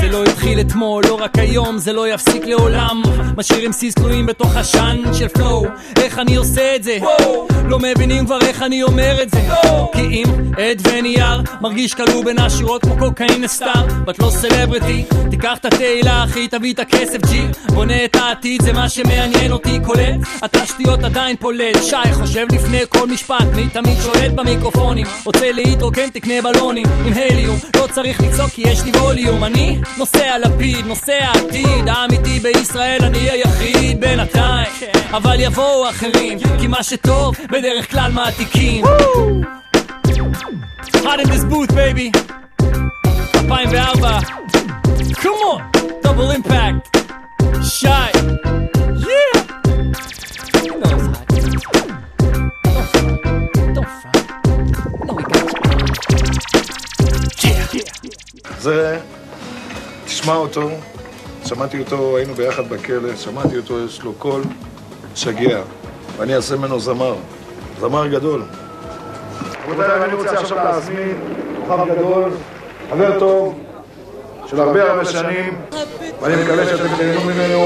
זה לא התחיל אתמול, לא רק היום, זה לא יפסיק לעולם. משאירים סיס כלואים בתוך עשן של פלואו איך אני עושה את זה? לא מבינים כבר איך אני אומר את זה. כי אם עד ונייר מרגיש כלוא בין השורות כמו קוקאין לסטאר ואת לא סלבריטי תיקח את התהילה אחי תביא את הכסף ג'י. בונה את העתיד זה מה שמעניין אותי קולט התשתיות עדיין פולט. שי חושב לפני כל משפט מי תמיד שולט במיקרופונים. רוצה להתרוקן תקנה בלונים. עם הליום לא צריך לצעוק כי יש לי ווליום אני נוסע לפיד נוסע עתיד האמיתי בישראל אני היחיד בינתיים. אבל יבואו אחרים כי מה שטוב בדרך כלל מעתיקים. Hot in this booth baby. 2004 come on double impact. Shy זה, תשמע אותו, שמעתי אותו, היינו ביחד בכלא, שמעתי אותו, יש לו קול משגע, ואני אעשה ממנו זמר, זמר גדול. רבותיי, אני רוצה עכשיו להזמין כוכב גדול, חבר טוב, של הרבה הרבה שנים, ואני מקווה שאתם תהנו ממנו.